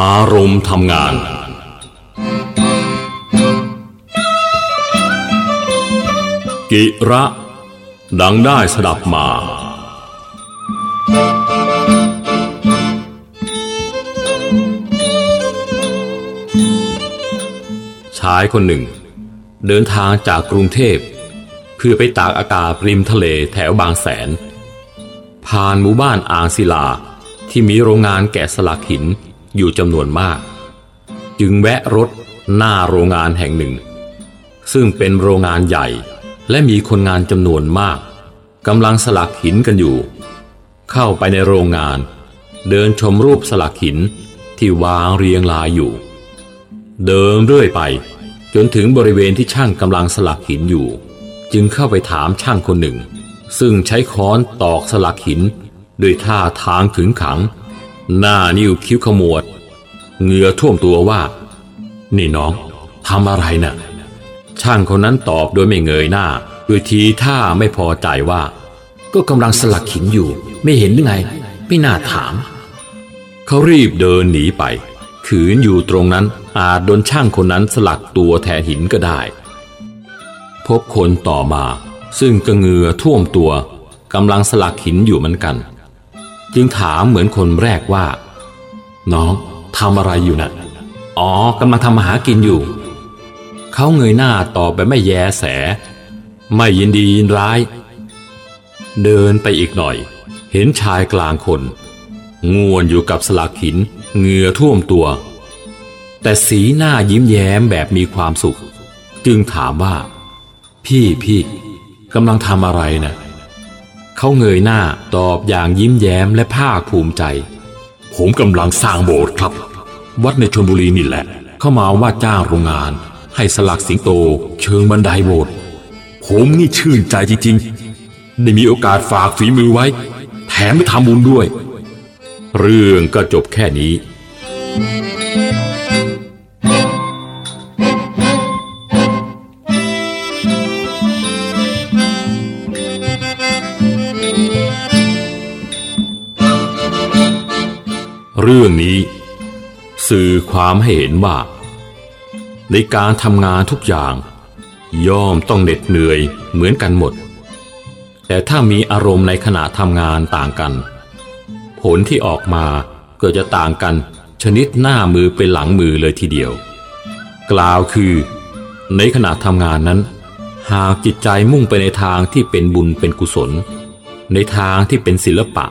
อารมณ์ทำงาน กิระ ดังได้สดับมา ชายคนหนึ่ง เดินทางจากกรุงเทพ เพื่อไปตากอากาศริมทะเลแถวบางแสน ผ่านหมู่บ้านอ่างศิลาที่มีโรงงานแกะสลักหิน อยู่จำนวนมาก จึงแวะรถหน้าโรงงานแห่งหนึ่ง ซึ่งเป็นโรงงานใหญ่ และมีคนงานจำนวนมากกำลังสลักหินกันอยู่ เข้าไปในโรงงาน เดินชมรูปสลักหินที่วางเรียงรายอยู่ เดินเรื่อยไป จนถึงบริเวณที่ช่างกำลังสลักหินอยู่ จึงเข้าไปถามช่างคนหนึ่ง ซึ่งใช้ค้อนตอกสลักหินด้วยท่าทางขึงขัง หน้านิ้วคิ้วขมวด เหงื่อท่วมตัวว่า นี่น้องทำอะไรนะ่ะ ช่างคนนั้นตอบโดยไม่เงยหน้าด้วยทีท่าไม่พอใจว่า ก็กำลังสลักหินอยู่ ไม่เห็นหรือไง ไม่น่าถาม เขารีบเดินหนีไป ขืนอยู่ตรงนั้นอาจโดนช่างคนนั้นสลักตัวแทนหินก็ได้ พบคนต่อมา ซึ่งกระเงือท่วมตัวกำลังสลักหินอยู่เหมือนกัน จึงถามเหมือนคนแรกว่า น้อง ทำอะไรอยู่นะ่ะ อ๋อกำลังทำมาหากินอยู่ เขาเงยหน้าตอบแบบไม่แยแส ไม่ยินดียินร้าย เดินไปอีกหน่อย เห็นชายกลางคนง่วนอยู่กับสลักหินเหงื่อท่วมตัว แต่สีหน้ายิ้มแย้มแบบมีความสุข จึงถามว่า พี่พี่กำลังทำอะไรนะเขาเงยหน้าตอบอย่างยิ้มแย้มและภาคภูมิใจ ผมกำลังสร้างโบสถ์ครับ วัดในชนบุรีนี่แหละ เข้ามาว่าจ้างโรงงาน ให้สลักสิงโต เชิงบันไดโบสถ์ผมนี่ชื่นใจจริงๆ ได้มีโอกาสฝากฝีมือไว้ แถมไปทำบุญด้วย เรื่องก็จบแค่นี้ เรื่องนี้สื่อความให้เห็นว่า ในการทำงานทุกอย่าง ย่อมต้องเหน็ดเหนื่อยเหมือนกันหมด แต่ถ้ามีอารมณ์ในขณะทำงานต่างกัน ผลที่ออกมาก็จะต่างกันชนิดหน้ามือเป็นหลังมือเลยทีเดียว กล่าวคือ ในขณะทำงานนั้น หากจิตใจมุ่งไปในทางที่เป็นบุญเป็นกุศล ในทางที่เป็นศิลปะ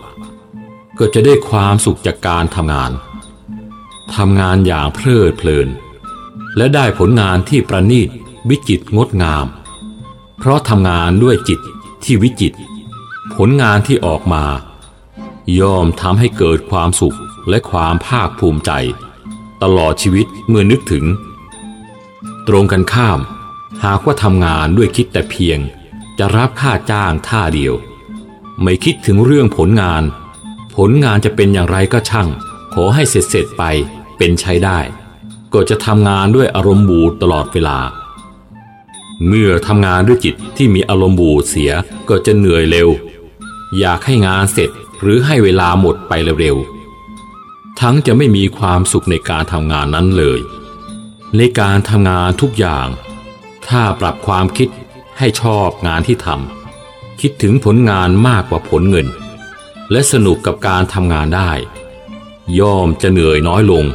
ก็จะได้ความสุขจากการทำงานทำงานอย่างเพลิดเพลิน และได้ผลงานที่ประณีตวิจิตรงดงาม เพราะทำงานด้วยจิตที่วิจิตรผลงานที่ออกมา ย่อมทำให้เกิดความสุขและความภาคภูมิใจ ตลอดชีวิตเมื่อนึกถึง ตรงกันข้าม หากว่าทำงานด้วยคิดแต่เพียง จะรับค่าจ้างท่าเดียว ไม่คิดถึงเรื่องผลงาน ผลงานจะเป็นอย่างไรก็ช่าง ขอให้เสร็จเสร็จไปเป็นใช้ได้ ก็จะทำงานด้วยอารมณ์บูดตลอดเวลา เมื่อทำงานด้วยจิตที่มีอารมณ์บูดเสียก็จะเหนื่อยเร็ว อยากให้งานเสร็จหรือให้เวลาหมดไปเร็วๆทั้งจะไม่มีความสุขในการทำงานนั้นเลย ในการทำงานทุกอย่าง ถ้าปรับความคิดให้ชอบงานที่ทำคิดถึงผลงานมากกว่าผลเงิน และสนุกกับการทำงานได้ ย่อมจะเหนื่อยน้อยลง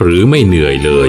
หรือไม่เหนื่อยเลย